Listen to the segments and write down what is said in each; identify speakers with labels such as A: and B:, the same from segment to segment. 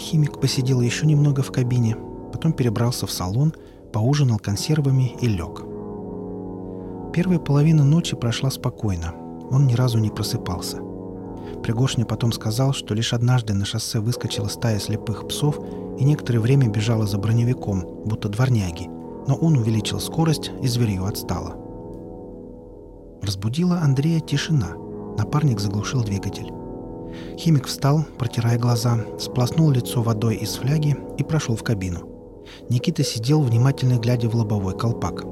A: Химик посидел еще немного в кабине, потом перебрался в салон, поужинал консервами и лег. Первая половина ночи прошла спокойно. Он ни разу не просыпался. Пригошня потом сказал, что лишь однажды на шоссе выскочила стая слепых псов и некоторое время бежала за броневиком, будто дворняги, но он увеличил скорость, и зверье отстало. Разбудила Андрея тишина. Напарник заглушил двигатель. Химик встал, протирая глаза, сплоснул лицо водой из фляги и прошел в кабину. Никита сидел, внимательно глядя в лобовой колпак.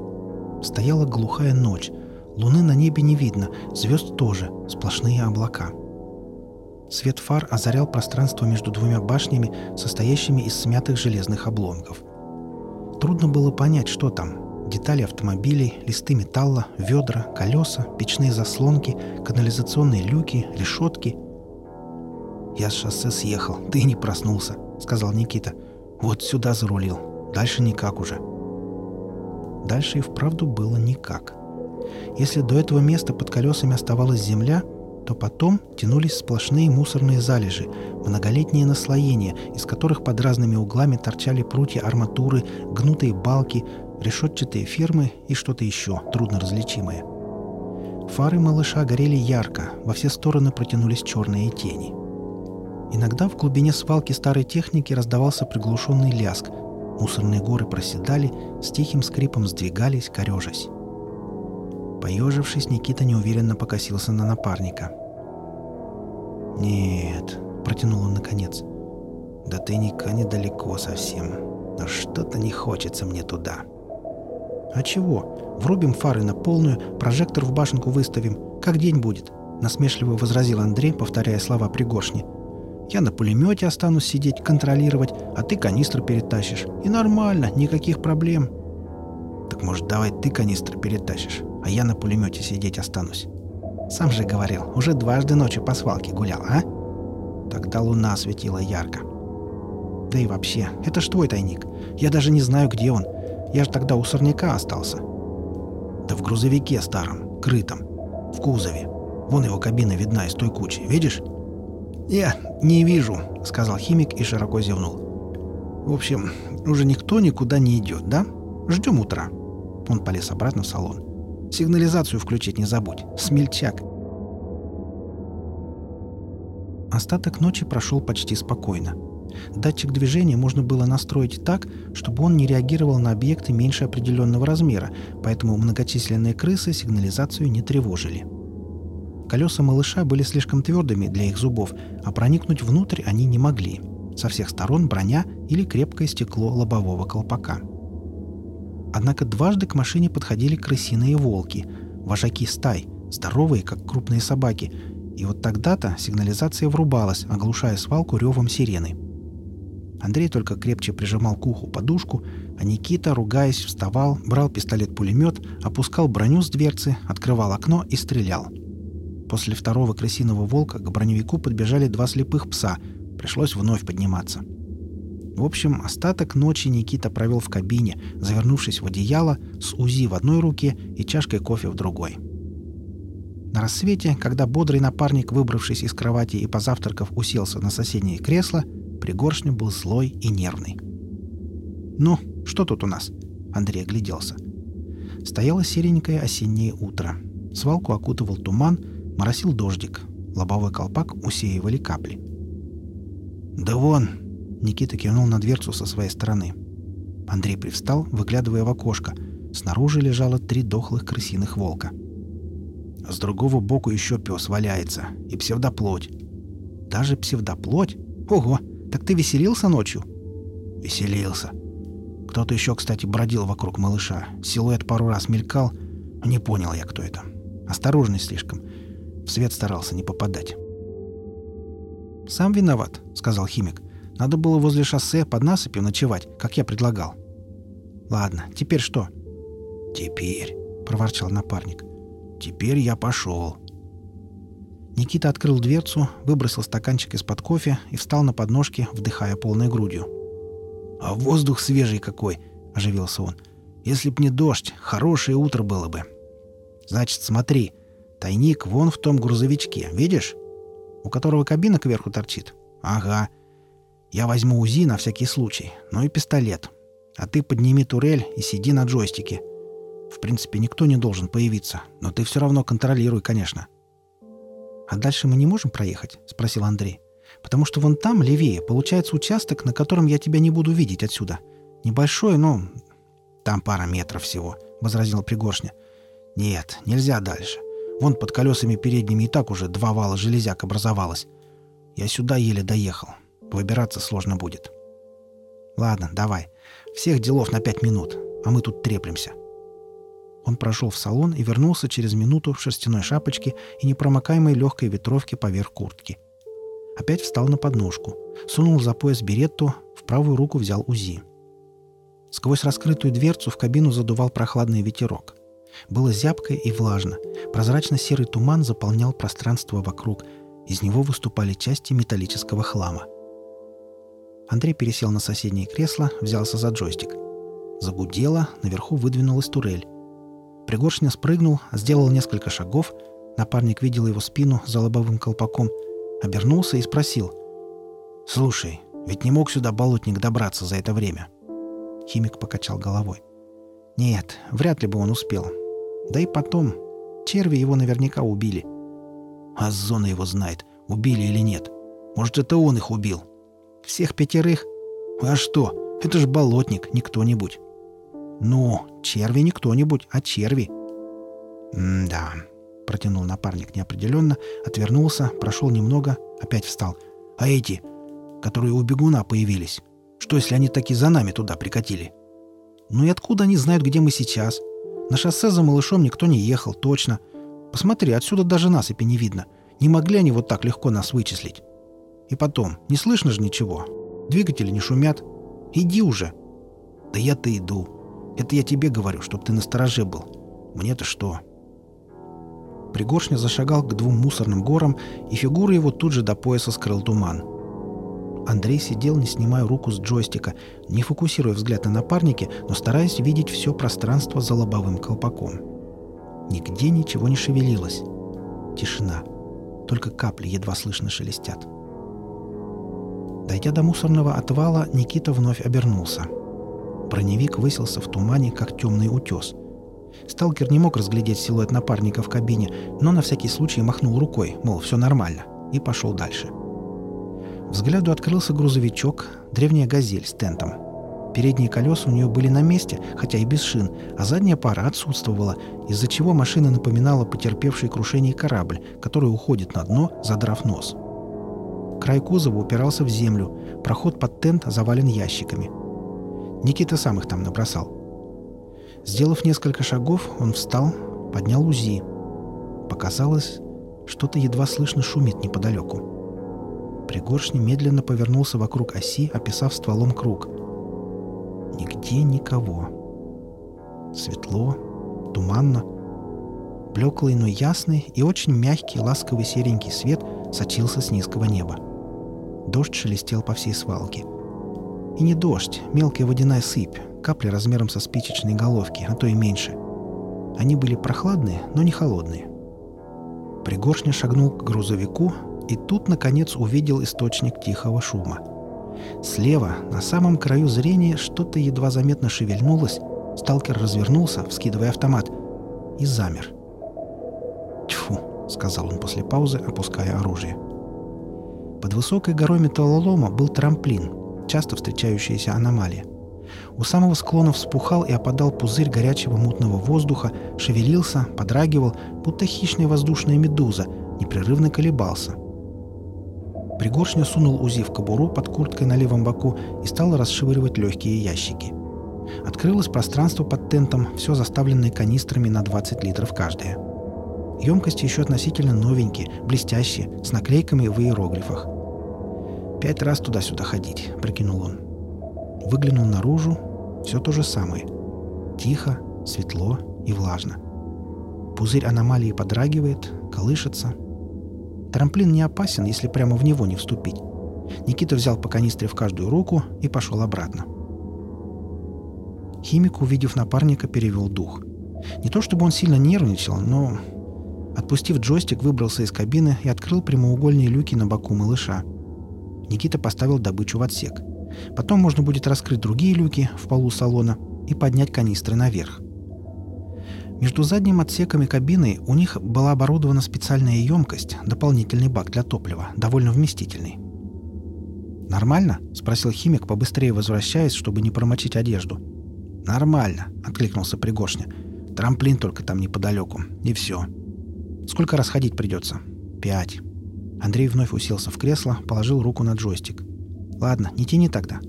A: Стояла глухая ночь. Луны на небе не видно, звезд тоже, сплошные облака. Свет фар озарял пространство между двумя башнями, состоящими из смятых железных обломков. Трудно было понять, что там. Детали автомобилей, листы металла, ведра, колеса, печные заслонки, канализационные люки, решетки — «Я с шоссе съехал, ты не проснулся», — сказал Никита. «Вот сюда зарулил. Дальше никак уже». Дальше и вправду было никак. Если до этого места под колесами оставалась земля, то потом тянулись сплошные мусорные залежи, многолетние наслоения, из которых под разными углами торчали прутья арматуры, гнутые балки, решетчатые фермы и что-то еще, трудно различимое. Фары малыша горели ярко, во все стороны протянулись черные тени. Иногда в глубине свалки старой техники раздавался приглушенный ляск. Мусорные горы проседали, с тихим скрипом сдвигались, корежась. Поежившись, Никита неуверенно покосился на напарника. «Нет», — протянул он наконец, — «до тайника недалеко совсем, но что-то не хочется мне туда». «А чего? Врубим фары на полную, прожектор в башенку выставим. Как день будет?» — насмешливо возразил Андрей, повторяя слова Пригоршни. Я на пулемете останусь сидеть, контролировать, а ты канистры перетащишь. И нормально, никаких проблем. Так может, давай ты канистры перетащишь, а я на пулемете сидеть останусь. Сам же говорил, уже дважды ночью по свалке гулял, а? Тогда луна светила ярко. Да и вообще, это ж твой тайник. Я даже не знаю, где он. Я же тогда у сорняка остался. Да в грузовике старом, крытом, в кузове. Вон его кабина видна из той кучи, видишь? «Я не вижу», — сказал химик и широко зевнул. «В общем, уже никто никуда не идет, да? Ждем утра». Он полез обратно в салон. «Сигнализацию включить не забудь. Смельчак». Остаток ночи прошел почти спокойно. Датчик движения можно было настроить так, чтобы он не реагировал на объекты меньше определенного размера, поэтому многочисленные крысы сигнализацию не тревожили. Колеса малыша были слишком твердыми для их зубов, а проникнуть внутрь они не могли. Со всех сторон броня или крепкое стекло лобового колпака. Однако дважды к машине подходили крысиные волки, вожаки стай, здоровые, как крупные собаки, и вот тогда-то сигнализация врубалась, оглушая свалку ревом сирены. Андрей только крепче прижимал к уху подушку, а Никита, ругаясь, вставал, брал пистолет-пулемет, опускал броню с дверцы, открывал окно и стрелял — После второго крысиного волка к броневику подбежали два слепых пса. Пришлось вновь подниматься. В общем, остаток ночи Никита провел в кабине, завернувшись в одеяло, с УЗИ в одной руке и чашкой кофе в другой. На рассвете, когда бодрый напарник, выбравшись из кровати и позавтракав, уселся на соседнее кресло, Пригоршня был злой и нервный. «Ну, что тут у нас?» Андрей огляделся. Стояло серенькое осеннее утро. Свалку окутывал туман, Моросил дождик. Лобовой колпак усеивали капли. «Да вон!» — Никита кивнул на дверцу со своей стороны. Андрей привстал, выглядывая в окошко. Снаружи лежало три дохлых крысиных волка. С другого боку еще пес валяется. И псевдоплоть. Даже псевдоплоть? Ого! Так ты веселился ночью? Веселился. Кто-то еще, кстати, бродил вокруг малыша. Силуэт пару раз мелькал. Не понял я, кто это. Осторожный слишком. В свет старался не попадать. «Сам виноват», — сказал химик. «Надо было возле шоссе под насыпью ночевать, как я предлагал». «Ладно, теперь что?» «Теперь», — проворчал напарник. «Теперь я пошел». Никита открыл дверцу, выбросил стаканчик из-под кофе и встал на подножке, вдыхая полной грудью. «А воздух свежий какой!» — оживился он. «Если б не дождь, хорошее утро было бы». «Значит, смотри, Тайник вон в том грузовичке, видишь? У которого кабина кверху торчит. Ага. Я возьму УЗИ на всякий случай, ну и пистолет. А ты подними турель и сиди на джойстике. В принципе, никто не должен появиться, но ты все равно контролируй, конечно». «А дальше мы не можем проехать?» — спросил Андрей. «Потому что вон там, левее, получается участок, на котором я тебя не буду видеть отсюда. Небольшой, но...» «Там пара метров всего», — возразил Пригоршня. «Нет, нельзя дальше. Вон под колесами передними и так уже два вала железяк образовалось. Я сюда еле доехал. Выбираться сложно будет». «Ладно, давай. Всех делов на пять минут, а мы тут треплемся». Он прошел в салон и вернулся через минуту в шерстяной шапочке и непромокаемой легкой ветровке поверх куртки. Опять встал на подножку, сунул за пояс беретту, в правую руку взял УЗИ. Сквозь раскрытую дверцу в кабину задувал прохладный ветерок. Было зябко и влажно. Прозрачно-серый туман заполнял пространство вокруг. Из него выступали части металлического хлама. Андрей пересел на соседнее кресло, взялся за джойстик. Загудело, наверху выдвинулась турель. Пригоршня спрыгнул, сделал несколько шагов. Напарник видел его спину за лобовым колпаком, обернулся и спросил. «Слушай, ведь не мог сюда болотник добраться за это время?» Химик покачал головой. «Нет, вряд ли бы он успел. Да и потом, черви его наверняка убили». «А зона его знает, убили или нет. Может, это он их убил?» «Всех пятерых?» «А что? Это ж болотник, не кто-нибудь». «Ну, черви не кто-нибудь, а черви». «М-да», — протянул напарник неопределенно, отвернулся, прошел немного, опять встал. «А эти, которые у бегуна появились, что, если они таки за нами туда прикатили?» «Ну и откуда они знают, где мы сейчас? На шоссе за малышом никто не ехал, точно. Посмотри, отсюда даже насыпи не видно. Не могли они вот так легко нас вычислить. И потом, не слышно же ничего. Двигатели не шумят. Иди уже». «Да я-то иду», это я тебе говорю, чтоб ты настороже был. Мне-то что?» Пригоршня зашагал к двум мусорным горам, и фигура его тут же до пояса скрыл туман. Андрей сидел, не снимая руку с джойстика, не фокусируя взгляд на напарнике, но стараясь видеть все пространство за лобовым колпаком. Нигде ничего не шевелилось. Тишина. Только капли едва слышно шелестят. Дойдя до мусорного отвала, Никита вновь обернулся — Броневик высился в тумане, как темный утес. Сталкер не мог разглядеть силуэт напарника в кабине, но на всякий случай махнул рукой, мол, все нормально, и пошел дальше. Взгляду открылся грузовичок, древняя «Газель» с тентом. Передние колеса у нее были на месте, хотя и без шин, а задняя пара отсутствовала, из-за чего машина напоминала потерпевший крушение корабль, который уходит на дно, задрав нос. Край кузова упирался в землю, проход под тент завален ящиками – Никита сам их там набросал. Сделав несколько шагов, он встал, поднял УЗИ. Показалось, что-то едва слышно шумит неподалеку. Пригоршни медленно повернулся вокруг оси, описав стволом круг. Нигде никого. Светло, туманно. Блеклый, но ясный и очень мягкий, ласковый серенький свет сочился с низкого неба. Дождь шелестел по всей свалке — и не дождь, мелкая водяная сыпь, капли размером со спичечной головки, а то и меньше. Они были прохладные, но не холодные. Пригоршня шагнул к грузовику и тут, наконец, увидел источник тихого шума. Слева, на самом краю зрения, что-то едва заметно шевельнулось. Сталкер развернулся, вскидывая автомат, и замер. «Тьфу!» — сказал он после паузы, опуская оружие. Под высокой горой металлолома был трамплин, часто встречающаяся аномалия. У самого склона вспухал и опадал пузырь горячего мутного воздуха, шевелился, подрагивал, будто хищная воздушная медуза, непрерывно колебался. Пригоршня сунул УЗИ в кобуру под курткой на левом боку и стал расшивыривать легкие ящики. Открылось пространство под тентом, все заставленное канистрами на 20 литров каждая. Емкости еще относительно новенькие, блестящие, с наклейками в иероглифах – Пять раз туда-сюда ходить, прикинул он. Выглянул наружу, все то же самое. Тихо, светло и влажно. Пузырь аномалии подрагивает, колышется. Трамплин не опасен, если прямо в него не вступить. Никита взял по канистре в каждую руку и пошел обратно. Химик, увидев напарника, перевел дух. Не то чтобы он сильно нервничал, но... Отпустив джойстик, выбрался из кабины и открыл прямоугольные люки на боку малыша – Никита поставил добычу в отсек. Потом можно будет раскрыть другие люки в полу салона и поднять канистры наверх. Между задним отсеком и кабиной у них была оборудована специальная емкость, дополнительный бак для топлива, довольно вместительный. «Нормально?» — спросил химик, побыстрее возвращаясь, чтобы не промочить одежду. «Нормально», — откликнулся Пригоршня. «Трамплин только там неподалеку. И все. Сколько раз ходить придется?» «Пять». Андрей вновь уселся в кресло, положил руку на джойстик. «Ладно, не тяни тогда».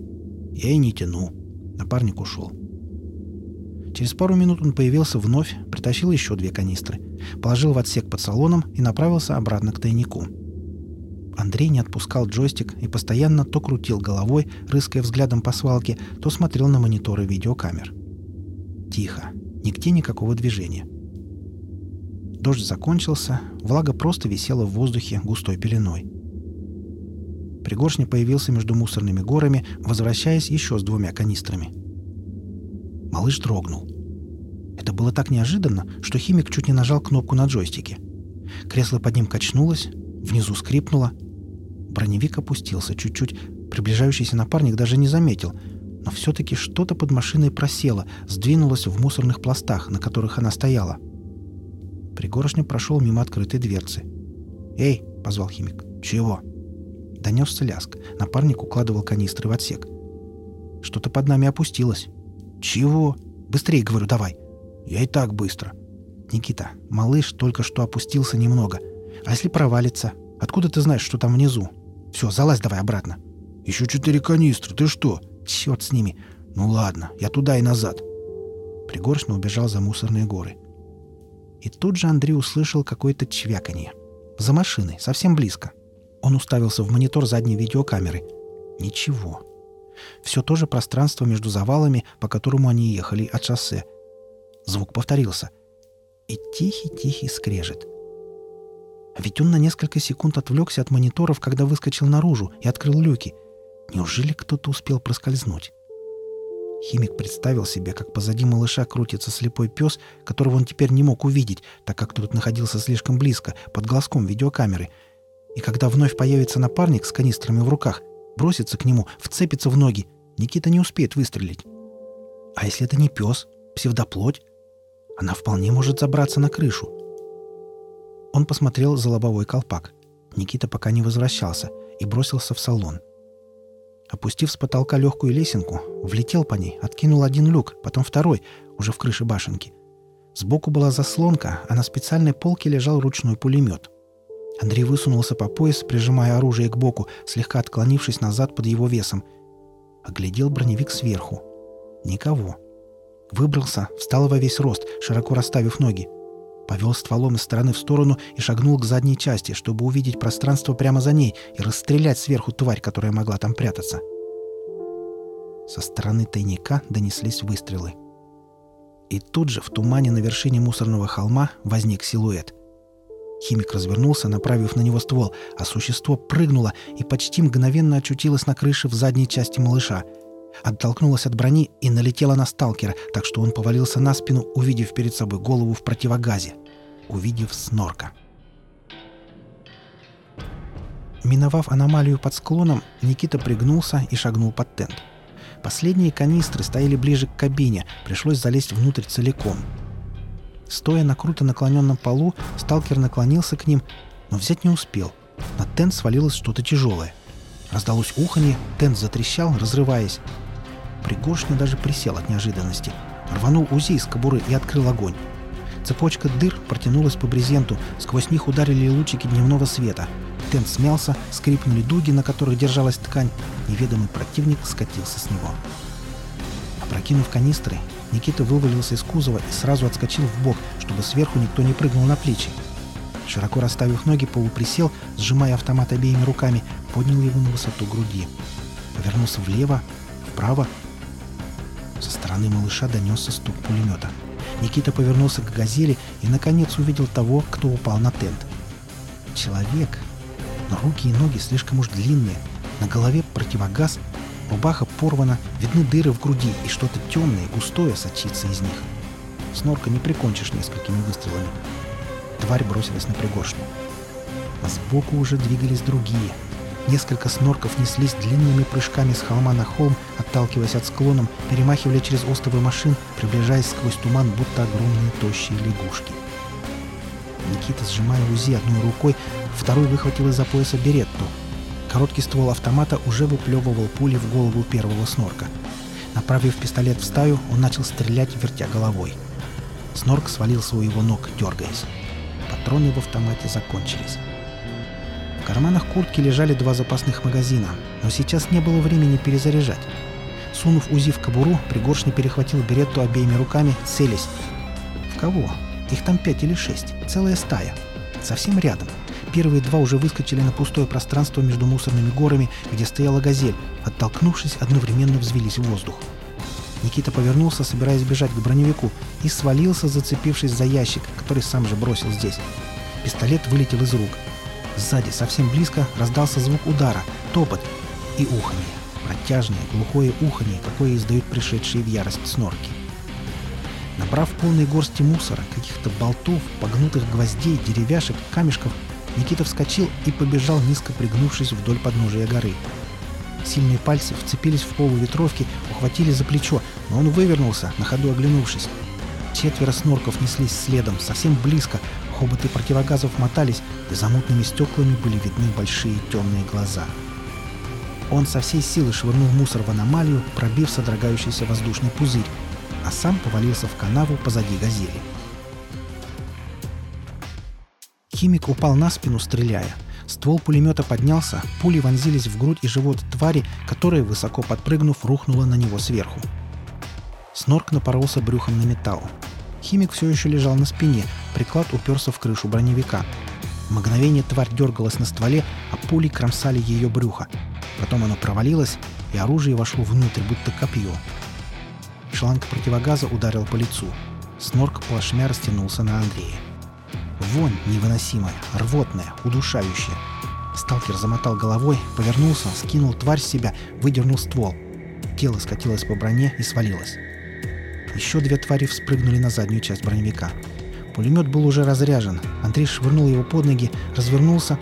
A: «Я и не тяну». Напарник ушел. Через пару минут он появился вновь, притащил еще две канистры, положил в отсек под салоном и направился обратно к тайнику. Андрей не отпускал джойстик и постоянно то крутил головой, рыская взглядом по свалке, то смотрел на мониторы видеокамер. Тихо. Нигде никакого движения. Дождь закончился, влага просто висела в воздухе густой пеленой. Пригоршня появился между мусорными горами, возвращаясь еще с двумя канистрами. Малыш дрогнул. Это было так неожиданно, что химик чуть не нажал кнопку на джойстике. Кресло под ним качнулось, внизу скрипнуло. Броневик опустился чуть-чуть, приближающийся напарник даже не заметил, но все-таки что-то под машиной просело, сдвинулось в мусорных пластах, на которых она стояла. Пригорошня прошел мимо открытой дверцы. «Эй!» — позвал химик. «Чего?» Донесся ляск. Напарник укладывал канистры в отсек. «Что-то под нами опустилось». «Чего?» «Быстрее, говорю, давай!» «Я и так быстро!» «Никита, малыш только что опустился немного. А если провалится? Откуда ты знаешь, что там внизу? Все, залазь давай обратно!» «Еще четыре канистры, ты что?» «Черт с ними!» «Ну ладно, я туда и назад!» Пригоршно убежал за мусорные горы. И тут же Андрей услышал какое-то чвяканье. За машиной, совсем близко. Он уставился в монитор задней видеокамеры. Ничего. Все то же пространство между завалами, по которому они ехали от шоссе. Звук повторился. И тихий-тихий скрежет. Ведь он на несколько секунд отвлекся от мониторов, когда выскочил наружу и открыл люки. Неужели кто-то успел проскользнуть? Химик представил себе, как позади малыша крутится слепой пес, которого он теперь не мог увидеть, так как тот находился слишком близко, под глазком видеокамеры. И когда вновь появится напарник с канистрами в руках, бросится к нему, вцепится в ноги. Никита не успеет выстрелить. А если это не пес, псевдоплоть? Она вполне может забраться на крышу. Он посмотрел за лобовой колпак. Никита пока не возвращался и бросился в салон. Опустив с потолка легкую лесенку, влетел по ней, откинул один люк, потом второй, уже в крыше башенки. Сбоку была заслонка, а на специальной полке лежал ручной пулемет. Андрей высунулся по пояс, прижимая оружие к боку, слегка отклонившись назад под его весом. Оглядел броневик сверху. Никого. Выбрался, встал во весь рост, широко расставив ноги. Повел стволом из стороны в сторону и шагнул к задней части, чтобы увидеть пространство прямо за ней и расстрелять сверху тварь, которая могла там прятаться. Со стороны тайника донеслись выстрелы. И тут же в тумане на вершине мусорного холма возник силуэт — Химик развернулся, направив на него ствол, а существо прыгнуло и почти мгновенно очутилось на крыше в задней части малыша. Оттолкнулось от брони и налетело на сталкера, так что он повалился на спину, увидев перед собой голову в противогазе. Увидев снорка. Миновав аномалию под склоном, Никита пригнулся и шагнул под тент. Последние канистры стояли ближе к кабине, пришлось залезть внутрь целиком — Стоя на круто наклоненном полу, сталкер наклонился к ним, но взять не успел. На тент свалилось что-то тяжелое. Раздалось уханье, тент затрещал, разрываясь. Пригоршня даже присел от неожиданности. Рванул УЗИ из кобуры и открыл огонь. Цепочка дыр протянулась по брезенту, сквозь них ударили лучики дневного света. Тент смялся, скрипнули дуги, на которых держалась ткань. Неведомый противник скатился с него. Опрокинув канистры, Никита вывалился из кузова и сразу отскочил в бок, чтобы сверху никто не прыгнул на плечи. Широко расставив ноги, полуприсел, сжимая автомат обеими руками, поднял его на высоту груди. Повернулся влево, вправо. Со стороны малыша донесся стук пулемета. Никита повернулся к «Газели» и, наконец, увидел того, кто упал на тент. Человек, но руки и ноги слишком уж длинные, на голове противогаз, Рубаха порвана, видны дыры в груди, и что-то темное, густое сочится из них. Снорка не прикончишь несколькими выстрелами. Тварь бросилась на пригоршню. А сбоку уже двигались другие. Несколько снорков неслись длинными прыжками с холма на холм, отталкиваясь от склоном, перемахивали через остовы машин, приближаясь сквозь туман, будто огромные тощие лягушки. Никита, сжимая УЗИ одной рукой, второй выхватил из-за пояса беретту. Короткий ствол автомата уже выплевывал пули в голову первого снорка. Направив пистолет в стаю, он начал стрелять, вертя головой. Снорк свалился у его ног, дергаясь. Патроны в автомате закончились. В карманах куртки лежали два запасных магазина, но сейчас не было времени перезаряжать. Сунув УЗИ в кобуру, Пригоршни перехватил беретту обеими руками, целясь. В кого? Их там пять или шесть. Целая стая. Совсем рядом. Первые два уже выскочили на пустое пространство между мусорными горами, где стояла газель. Оттолкнувшись, одновременно взвелись в воздух. Никита повернулся, собираясь бежать к броневику, и свалился, зацепившись за ящик, который сам же бросил здесь. Пистолет вылетел из рук. Сзади, совсем близко, раздался звук удара, топот и уханье. Протяжное, глухое уханье, какое издают пришедшие в ярость снорки. Набрав полные горсти мусора, каких-то болтов, погнутых гвоздей, деревяшек, камешков, Никита вскочил и побежал, низко пригнувшись вдоль подножия горы. Сильные пальцы вцепились в полу ветровки, ухватили за плечо, но он вывернулся, на ходу оглянувшись. Четверо снорков неслись следом, совсем близко, хоботы противогазов мотались, и за мутными стеклами были видны большие темные глаза. Он со всей силы швырнул мусор в аномалию, пробив содрогающийся воздушный пузырь, а сам повалился в канаву позади газели. Химик упал на спину, стреляя. Ствол пулемета поднялся, пули вонзились в грудь и живот твари, которая, высоко подпрыгнув, рухнула на него сверху. Снорк напоролся брюхом на металл. Химик все еще лежал на спине, приклад уперся в крышу броневика. Мгновение тварь дергалась на стволе, а пули кромсали ее брюхо. Потом оно провалилось, и оружие вошло внутрь, будто копье. Шланг противогаза ударил по лицу. Снорк плашмя растянулся на Андрея. Вонь невыносимая, рвотная, удушающая. Сталкер замотал головой, повернулся, скинул тварь с себя, выдернул ствол. Тело скатилось по броне и свалилось. Еще две твари вспрыгнули на заднюю часть броневика. Пулемет был уже разряжен. Андрей швырнул его под ноги, развернулся.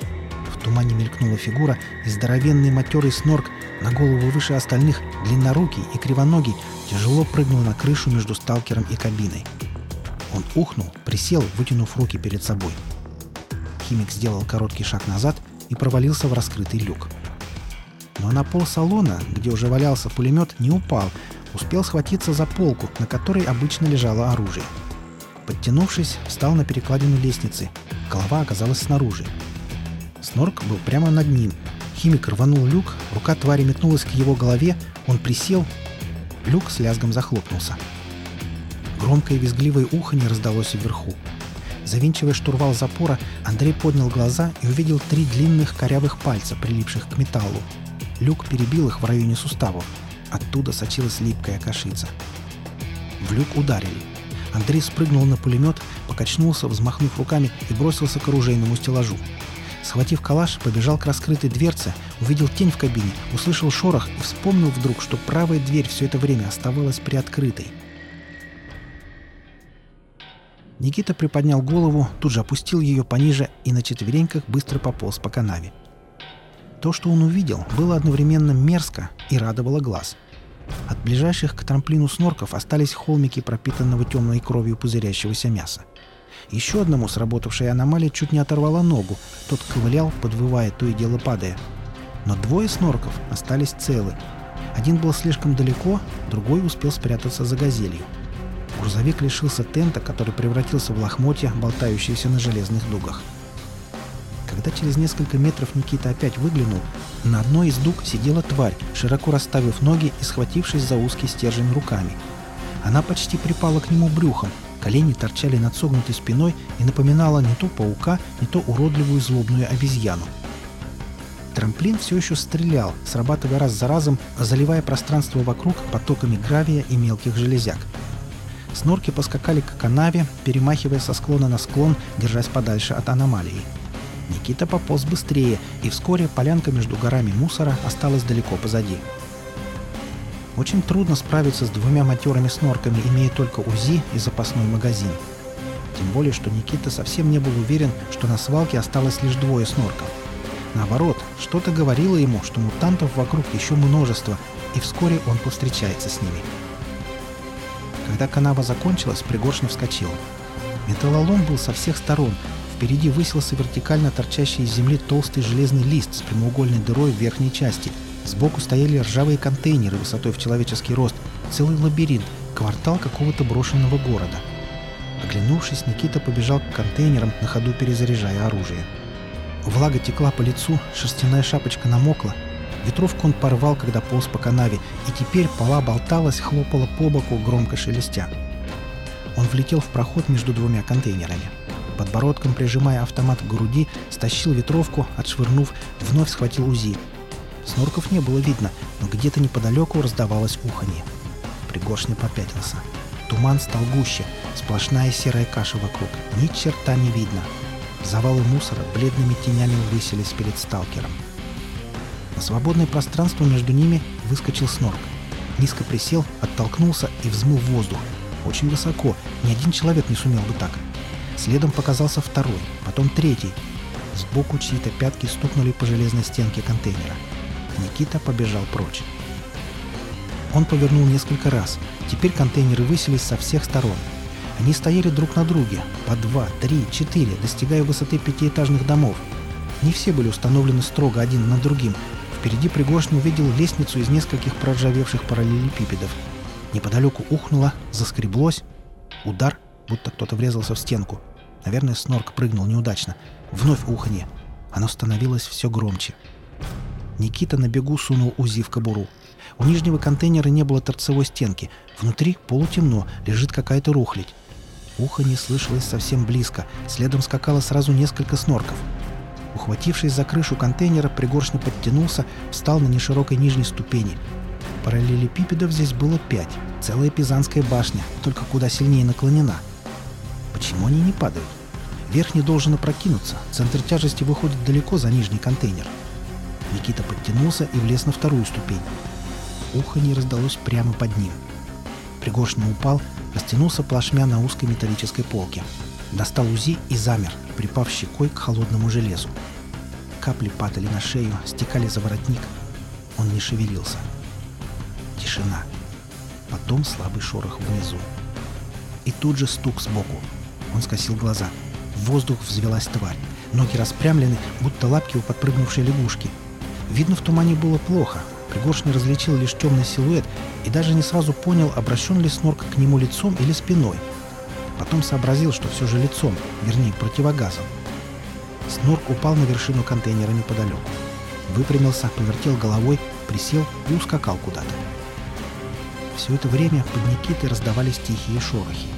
A: В тумане мелькнула фигура, и здоровенный матерый снорк, на голову выше остальных, длиннорукий и кривоногий, тяжело прыгнул на крышу между сталкером и кабиной. Он ухнул, присел, вытянув руки перед собой. Химик сделал короткий шаг назад и провалился в раскрытый люк. Но на пол салона, где уже валялся пулемет, не упал, успел схватиться за полку, на которой обычно лежало оружие. Подтянувшись, встал на перекладину лестницы. Голова оказалась снаружи. Снорк был прямо над ним. Химик рванул люк, рука твари метнулась к его голове, он присел. Люк с лязгом захлопнулся. Громкое визгливое уханье раздалось вверху. Завинчивая штурвал запора, Андрей поднял глаза и увидел три длинных корявых пальца, прилипших к металлу. Люк перебил их в районе суставов. Оттуда сочилась липкая кашица. В люк ударили. Андрей спрыгнул на пулемет, покачнулся, взмахнув руками и бросился к оружейному стеллажу. Схватив калаш, побежал к раскрытой дверце, увидел тень в кабине, услышал шорох и вспомнил вдруг, что правая дверь все это время оставалась приоткрытой. Никита приподнял голову, тут же опустил ее пониже и на четвереньках быстро пополз по канаве. То, что он увидел, было одновременно мерзко и радовало глаз. От ближайших к трамплину снорков остались холмики пропитанного темной кровью пузырящегося мяса. Еще одному сработавшая аномалия чуть не оторвала ногу, тот ковылял, подвывая, то и дело падая. Но двое снорков остались целы. Один был слишком далеко, другой успел спрятаться за газелью. Грузовик лишился тента, который превратился в лохмотья, болтающиеся на железных дугах. Когда через несколько метров Никита опять выглянул, на одной из дуг сидела тварь, широко расставив ноги и схватившись за узкий стержень руками. Она почти припала к нему брюхом, колени торчали над согнутой спиной и напоминала не то паука, не то уродливую злобную обезьяну. Трамплин все еще стрелял, срабатывая раз за разом, заливая пространство вокруг потоками гравия и мелких железяк. Снорки поскакали к канаве, перемахивая со склона на склон, держась подальше от аномалии. Никита пополз быстрее, и вскоре полянка между горами мусора осталась далеко позади. Очень трудно справиться с двумя матерыми снорками, имея только УЗИ и запасной магазин. Тем более, что Никита совсем не был уверен, что на свалке осталось лишь двое снорков. Наоборот, что-то говорило ему, что мутантов вокруг еще множество, и вскоре он повстречается с ними. Когда канава закончилась, Пригоршня вскочил. Металлолом был со всех сторон. Впереди высился вертикально торчащий из земли толстый железный лист с прямоугольной дырой в верхней части. Сбоку стояли ржавые контейнеры высотой в человеческий рост, целый лабиринт, квартал какого-то брошенного города. Оглянувшись, Никита побежал к контейнерам, на ходу перезаряжая оружие. Влага текла по лицу, шерстяная шапочка намокла. Ветровку он порвал, когда полз по канаве, и теперь пола болталась, хлопала по боку, громко шелестя. Он влетел в проход между двумя контейнерами. Подбородком прижимая автомат к груди, стащил ветровку, отшвырнув, вновь схватил УЗИ. Снорков не было видно, но где-то неподалеку раздавалось уханье. Пригоршня попятился. Туман стал гуще, сплошная серая каша вокруг, ни черта не видно — Завалы мусора бледными тенями высились перед сталкером. На свободное пространство между ними выскочил снорк. Низко присел, оттолкнулся и взмыл в воздух. Очень высоко, ни один человек не сумел бы так. Следом показался второй, потом третий. Сбоку чьи-то пятки стукнули по железной стенке контейнера. Никита побежал прочь. Он повернул несколько раз. Теперь контейнеры высились со всех сторон. Они стояли друг на друге, по два, три, четыре, достигая высоты пятиэтажных домов. Не все были установлены строго один над другим. Впереди Пригоршня увидел лестницу из нескольких проржавевших параллелепипедов. Неподалеку ухнуло, заскреблось. Удар, будто кто-то врезался в стенку. Наверное, снорк прыгнул неудачно. Вновь уханье. Оно становилось все громче. Никита на бегу сунул УЗИ в кобуру. У нижнего контейнера не было торцевой стенки. Внутри полутемно, лежит какая-то рухлядь. Ухо не слышалось совсем близко, следом скакало сразу несколько снорков. Ухватившись за крышу контейнера, Пригоршня подтянулся, встал на неширокой нижней ступени. Параллелепипедов здесь было пять. Целая Пизанская башня, только куда сильнее наклонена. Почему они не падают? Верхний должен опрокинуться, центр тяжести выходит далеко за нижний контейнер. Никита подтянулся и влез на вторую ступень. Ухо не раздалось прямо под ним. Пригоршня упал, растянулся плашмя на узкой металлической полке. Достал УЗИ и замер, припав щекой к холодному железу. Капли падали на шею, стекали за воротник. Он не шевелился. Тишина. Потом слабый шорох внизу. И тут же стук сбоку. Он скосил глаза. В воздух взвелась тварь. Ноги распрямлены, будто лапки у подпрыгнувшей лягушки. Видно в тумане было плохо, Пригоршня различил лишь темный силуэт и даже не сразу понял, обращен ли снорк к нему лицом или спиной. Потом сообразил, что все же лицом, вернее, противогазом. Снорк упал на вершину контейнера неподалеку. Выпрямился, повертел головой, присел и ускакал куда-то. Все это время под Никитой раздавались тихие шорохи.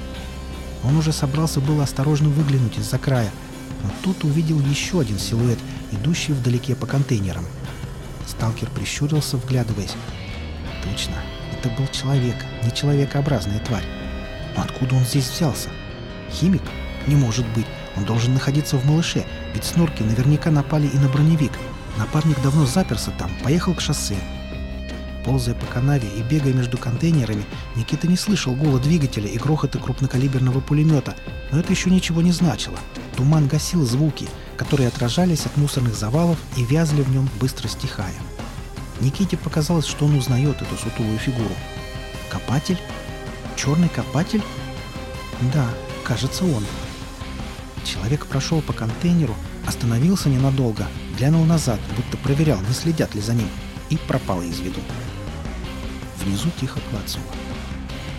A: Он уже собрался было осторожно выглянуть из-за края, но тут увидел еще один силуэт, идущий вдалеке по контейнерам — Сталкер прищурился, вглядываясь. Точно, это был человек, не человекообразная тварь. Но откуда он здесь взялся? Химик? Не может быть. Он должен находиться в малыше, ведь снорки наверняка напали и на броневик. Напарник давно заперся там, поехал к шоссе. Ползая по канаве и бегая между контейнерами, Никита не слышал гула двигателя и грохота крупнокалиберного пулемета, но это еще ничего не значило. Туман гасил звуки, которые отражались от мусорных завалов и вязли в нем, быстро стихая. Никите показалось, что он узнает эту сутулую фигуру. Копатель? Черный копатель? Да, кажется, он. Человек прошел по контейнеру, остановился ненадолго, глянул назад, будто проверял, не следят ли за ним, и пропал из виду. Внизу тихо клацнуло.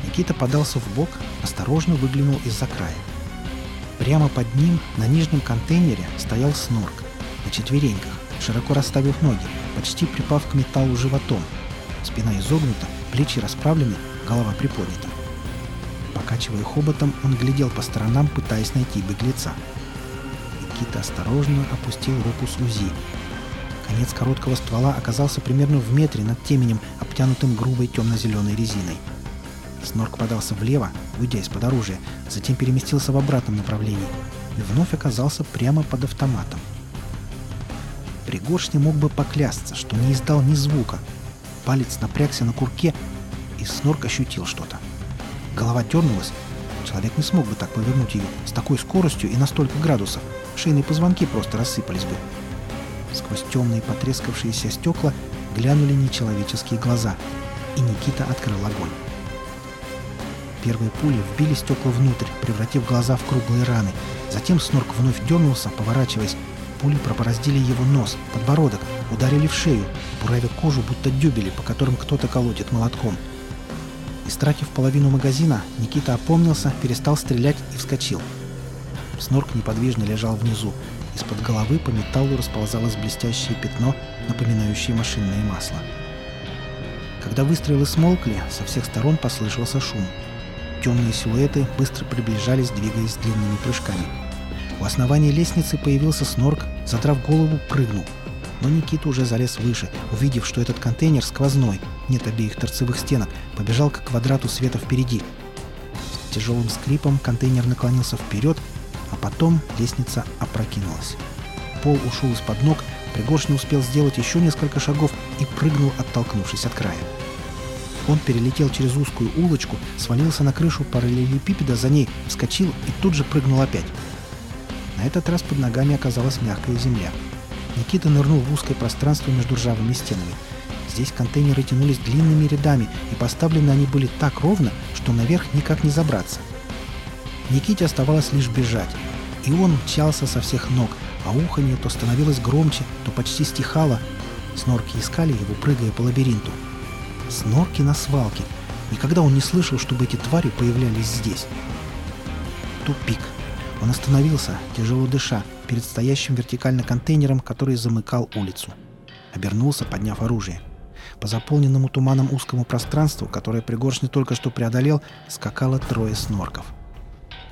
A: Никита подался в бок, осторожно выглянул из-за края. Прямо под ним, на нижнем контейнере, стоял снорк, на четвереньках, широко расставив ноги, почти припав к металлу животом. Спина изогнута, плечи расправлены, голова приподнята. Покачивая хоботом, он глядел по сторонам, пытаясь найти беглеца. Никита осторожно опустил руку с УЗИ. Конец короткого ствола оказался примерно в метре над теменем, обтянутым грубой темно-зеленой резиной. Снорк подался влево, уйдя из-под оружия, затем переместился в обратном направлении и вновь оказался прямо под автоматом. Пригоршня мог бы поклясться, что не издал ни звука. Палец напрягся на курке, и Снорк ощутил что-то. Голова дернулась. Человек не смог бы так повернуть ее с такой скоростью и на столько градусов. Шейные позвонки просто рассыпались бы. Сквозь темные потрескавшиеся стекла глянули нечеловеческие глаза, и Никита открыл огонь. Первые пули вбили стекла внутрь, превратив глаза в круглые раны. Затем Снорк вновь дернулся, поворачиваясь. Пули пропороздили его нос, подбородок, ударили в шею, буравя кожу, будто дюбели, по которым кто-то колотит молотком. Истратив половину магазина, Никита опомнился, перестал стрелять и вскочил. Снорк неподвижно лежал внизу. Из-под головы по металлу расползалось блестящее пятно, напоминающее машинное масло. Когда выстрелы смолкли, со всех сторон послышался шум. Темные силуэты быстро приближались, двигаясь длинными прыжками. У основания лестницы появился снорк, задрав голову, прыгнул. Но Никита уже залез выше, увидев, что этот контейнер сквозной, нет обеих торцевых стенок, побежал к квадрату света впереди. С тяжелым скрипом контейнер наклонился вперед, а потом лестница опрокинулась. Пол ушел из-под ног, Пригоршня успел сделать еще несколько шагов и прыгнул, оттолкнувшись от края. Он перелетел через узкую улочку, свалился на крышу параллелепипеда, за ней вскочил и тут же прыгнул опять. На этот раз под ногами оказалась мягкая земля. Никита нырнул в узкое пространство между ржавыми стенами. Здесь контейнеры тянулись длинными рядами, и поставлены они были так ровно, что наверх никак не забраться. Никите оставалось лишь бежать, и он мчался со всех ног, а уханье то становилось громче, то почти стихало. Снорки искали его, прыгая по лабиринту. Снорки на свалке. Никогда он не слышал, чтобы эти твари появлялись здесь. Тупик. Он остановился, тяжело дыша, перед стоящим вертикально контейнером, который замыкал улицу. Обернулся, подняв оружие. По заполненному туманом узкому пространству, которое Пригоршня только что преодолел, скакало трое снорков.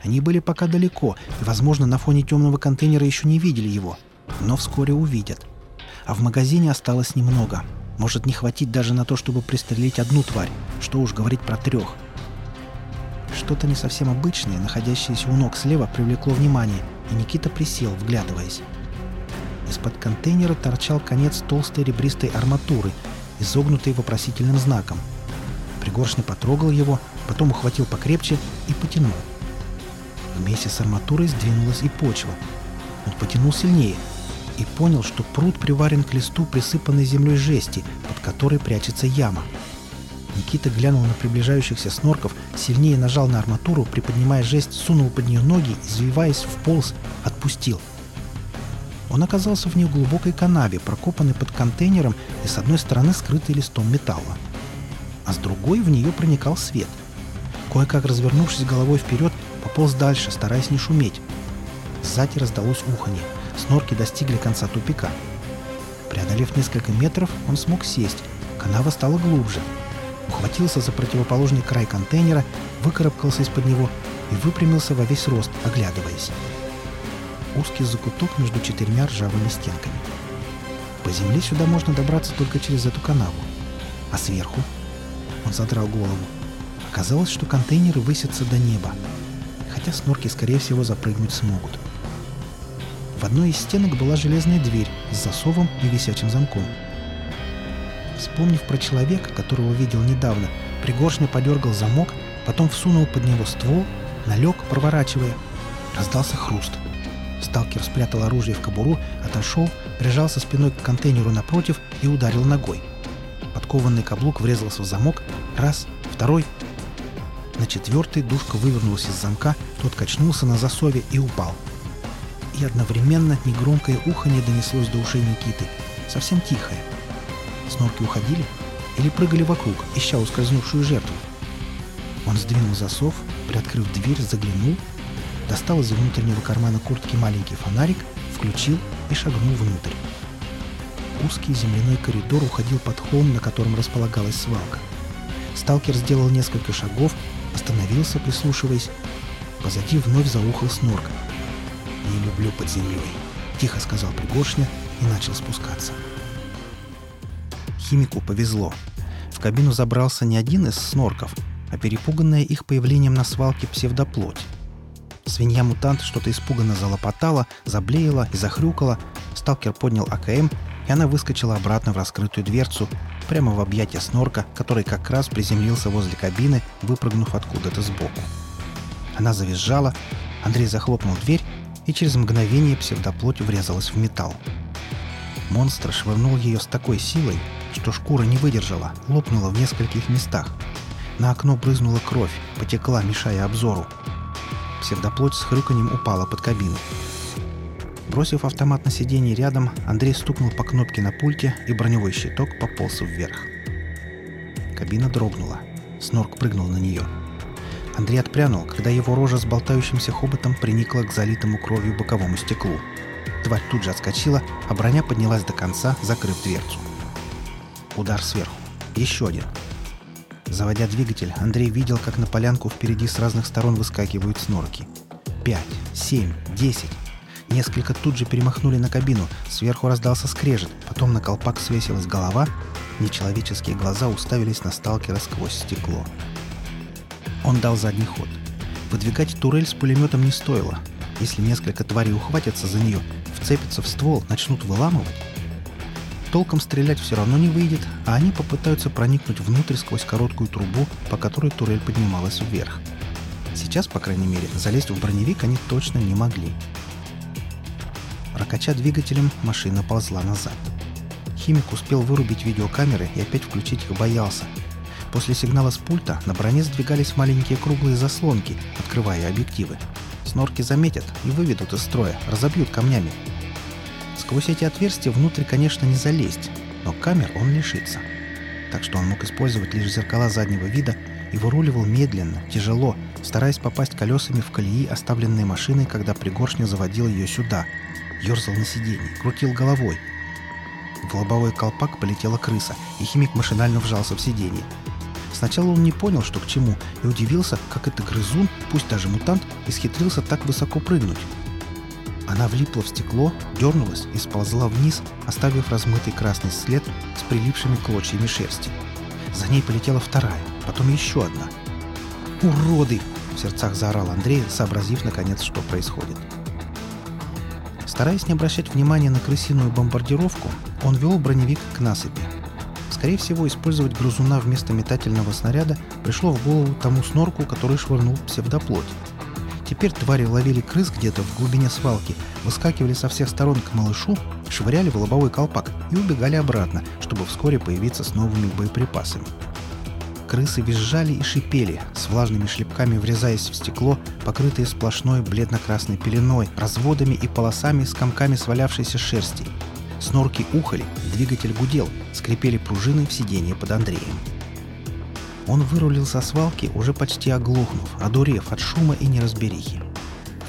A: Они были пока далеко, и, возможно, на фоне темного контейнера еще не видели его, но вскоре увидят. А в магазине осталось немного — может не хватить даже на то, чтобы пристрелить одну тварь. Что уж говорить про трех. Что-то не совсем обычное, находящееся у ног слева, привлекло внимание, и Никита присел, вглядываясь. Из-под контейнера торчал конец толстой ребристой арматуры, изогнутой вопросительным знаком. Пригоршня потрогал его, потом ухватил покрепче и потянул. Вместе с арматурой сдвинулась и почва. Он потянул сильнее — и понял, что пруд приварен к листу присыпанной землей жести, под которой прячется яма. Никита глянул на приближающихся снорков, сильнее нажал на арматуру, приподнимая жесть, сунул под нее ноги, извиваясь, вполз, отпустил. Он оказался в неглубокой канаве, прокопанной под контейнером и с одной стороны скрытой листом металла. А с другой в нее проникал свет. Кое-как развернувшись головой вперед, пополз дальше, стараясь не шуметь. Сзади раздалось уханье. Снорки достигли конца тупика. Преодолев несколько метров, он смог сесть. Канава стала глубже. Ухватился за противоположный край контейнера, выкарабкался из-под него и выпрямился во весь рост, оглядываясь. Узкий закуток между четырьмя ржавыми стенками. По земле сюда можно добраться только через эту канаву. А сверху? Он задрал голову. Оказалось, что контейнеры высятся до неба. Хотя снорки, скорее всего, запрыгнуть смогут. — в одной из стенок была железная дверь с засовом и висячим замком. Вспомнив про человека, которого видел недавно, Пригоршня подергал замок, потом всунул под него ствол, налег, проворачивая. Раздался хруст. Сталкер спрятал оружие в кобуру, отошел, прижался спиной к контейнеру напротив и ударил ногой. Подкованный каблук врезался в замок. Раз, второй. На четвертый душка вывернулась из замка, тот качнулся на засове и упал — и одновременно негромкое уханье донеслось до ушей Никиты. Совсем тихое. Снорки уходили или прыгали вокруг, ища ускользнувшую жертву. Он сдвинул засов, приоткрыв дверь, заглянул, достал из внутреннего кармана куртки маленький фонарик, включил и шагнул внутрь. Узкий земляной коридор уходил под холм, на котором располагалась свалка. Сталкер сделал несколько шагов, остановился, прислушиваясь. Позади вновь заухал снорк — не люблю под землей», — тихо сказал Пригоршня и начал спускаться. Химику повезло. В кабину забрался не один из снорков, а перепуганная их появлением на свалке псевдоплоть. Свинья-мутант что-то испуганно залопотала, заблеяла и захрюкала. Сталкер поднял АКМ, и она выскочила обратно в раскрытую дверцу, прямо в объятия снорка, который как раз приземлился возле кабины, выпрыгнув откуда-то сбоку. Она завизжала, Андрей захлопнул дверь и через мгновение псевдоплоть врезалась в металл. Монстр швырнул ее с такой силой, что шкура не выдержала, лопнула в нескольких местах. На окно брызнула кровь, потекла, мешая обзору. Псевдоплоть с хрюканьем упала под кабину. Бросив автомат на сиденье рядом, Андрей стукнул по кнопке на пульте, и броневой щиток пополз вверх. Кабина дрогнула. Снорк прыгнул на нее. Андрей отпрянул, когда его рожа с болтающимся хоботом приникла к залитому кровью боковому стеклу. Тварь тут же отскочила, а броня поднялась до конца, закрыв дверцу. Удар сверху. Еще один. Заводя двигатель, Андрей видел, как на полянку впереди с разных сторон выскакивают снорки. Пять, семь, десять. Несколько тут же перемахнули на кабину, сверху раздался скрежет, потом на колпак свесилась голова, нечеловеческие глаза уставились на сталкера сквозь стекло. Он дал задний ход. Выдвигать турель с пулеметом не стоило. Если несколько тварей ухватятся за нее, вцепятся в ствол, начнут выламывать. Толком стрелять все равно не выйдет, а они попытаются проникнуть внутрь сквозь короткую трубу, по которой турель поднималась вверх. Сейчас, по крайней мере, залезть в броневик они точно не могли. Рокоча двигателем, машина ползла назад. Химик успел вырубить видеокамеры и опять включить их боялся. После сигнала с пульта на броне сдвигались маленькие круглые заслонки, открывая объективы. Снорки заметят и выведут из строя, разобьют камнями. Сквозь эти отверстия внутрь, конечно, не залезть, но камер он лишится. Так что он мог использовать лишь зеркала заднего вида и выруливал медленно, тяжело, стараясь попасть колесами в колеи, оставленные машиной, когда пригоршня заводил ее сюда – ерзал на сиденье, крутил головой. В лобовой колпак полетела крыса, и химик машинально вжался в сиденье. Сначала он не понял, что к чему, и удивился, как это грызун, пусть даже мутант, исхитрился так высоко прыгнуть. Она влипла в стекло, дернулась и сползла вниз, оставив размытый красный след с прилипшими клочьями шерсти. За ней полетела вторая, потом еще одна. «Уроды!» — в сердцах заорал Андрей, сообразив наконец, что происходит. Стараясь не обращать внимания на крысиную бомбардировку, он вел броневик к насыпи. Скорее всего, использовать грызуна вместо метательного снаряда пришло в голову тому снорку, который швырнул псевдоплоть. Теперь твари ловили крыс где-то в глубине свалки, выскакивали со всех сторон к малышу, швыряли в лобовой колпак и убегали обратно, чтобы вскоре появиться с новыми боеприпасами. Крысы визжали и шипели, с влажными шлепками врезаясь в стекло, покрытые сплошной бледно-красной пеленой, разводами и полосами с комками свалявшейся шерсти. Снорки ухали, двигатель гудел, скрипели пружины в сиденье под Андреем. Он вырулил со свалки, уже почти оглохнув, одурев от шума и неразберихи.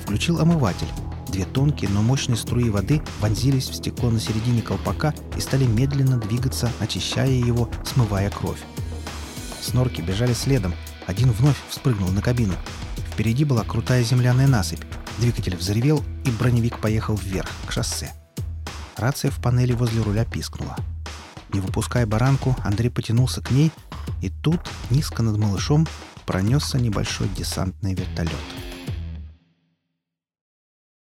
A: Включил омыватель. Две тонкие, но мощные струи воды вонзились в стекло на середине колпака и стали медленно двигаться, очищая его, смывая кровь. Снорки бежали следом. Один вновь вспрыгнул на кабину. Впереди была крутая земляная насыпь. Двигатель взревел, и броневик поехал вверх, к шоссе. Рация в панели возле руля пискнула. Не выпуская баранку, Андрей потянулся к ней, и тут, низко над малышом, пронесся небольшой десантный вертолет.